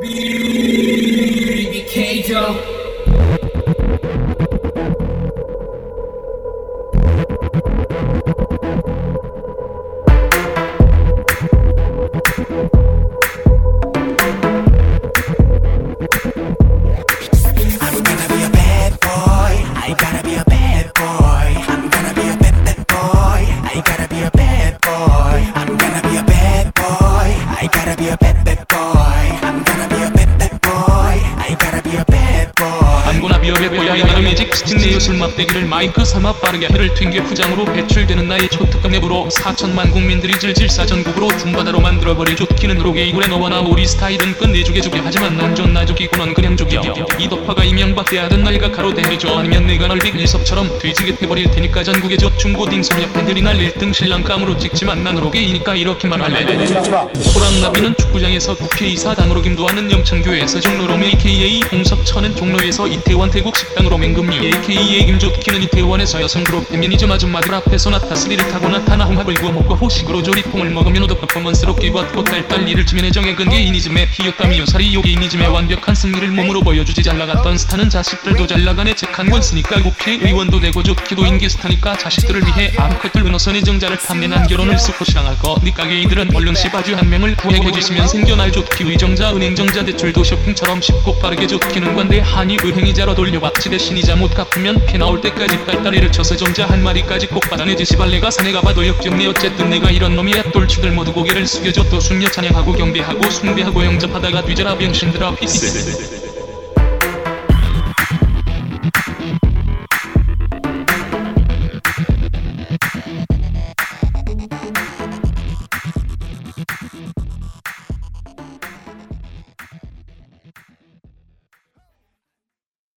BKJ. 죠 안고나 비어게 보야 이는 매직 스틱 내어 술 막대기를 마이크 삼아 빠르게 혀를 튕겨 후장으로 배출되는 나의 초특급 내부로 4천만 국민들이 질질 사전국으로 중바다로 만들어버릴 쫓기는 로게 이굴에 너와 나 우리 스타일은 끝내주게 주게 하지만 난 존나 죽이고 넌 그냥 죽여. 이 덕화가 이명박대 하던 날가 가로대해줘 아니면 내가 널 빅일섭처럼 뒤지게 해버릴 테니까 전국의 저 중고딩성 옆팬들이 날 1등 신랑감으로 찍지만 난 로게이니까 이렇게만 할래. 호랑나비는 축구장에서 국회의사당으로 김도하는 영천교회에서 종로로 AKA 홍석천은 종로에서 이태 원 태국 식당으로 맹금류 AKA 김조키는 이태원에서 여성 그룹 페미니즘 아줌마들 앞에서 나타스리를 타고 나타나 홍합을 구워 먹고 호식으로 조리퐁을 먹으면 오더 퍼포먼스로 끼받고 딸딸 이를 치면 애정의 근게이니즘의 피었다미 요살이 요게이니즘의 완벽한 승리를 몸으로 보여주지 잘나갔던 스타는 자식들도 잘나가네 책 한 권 쓰니까 국회 의원도 되고 좋기도 인기스타니까 자식들을 위해 아무것들 은어선 의 정자를 탐내난 결혼을 쓰고 시랑할 거. 니까 게이들은 얼른 씨바주 한 명을 구해주시면 생겨날 좋기. 의정자 은행정자 대출도 쇼핑처럼 쉽고 빠르게 좋기는 관대 한이 은행이 자로 돌려받지 대신이자 못 갚으면 피 나올 때까지 딸딸이를 쳐서 정자 한 마리까지 꼭 받아내지 시발내가 사내가 봐도 역겹네. 어쨌든 내가 이런 놈이야. 똘추들 모두 고개를 숙여줘. 또 숙녀 찬양하고 경배하고 숭배하고 영접하다가 뒤져라 병신들아. 피스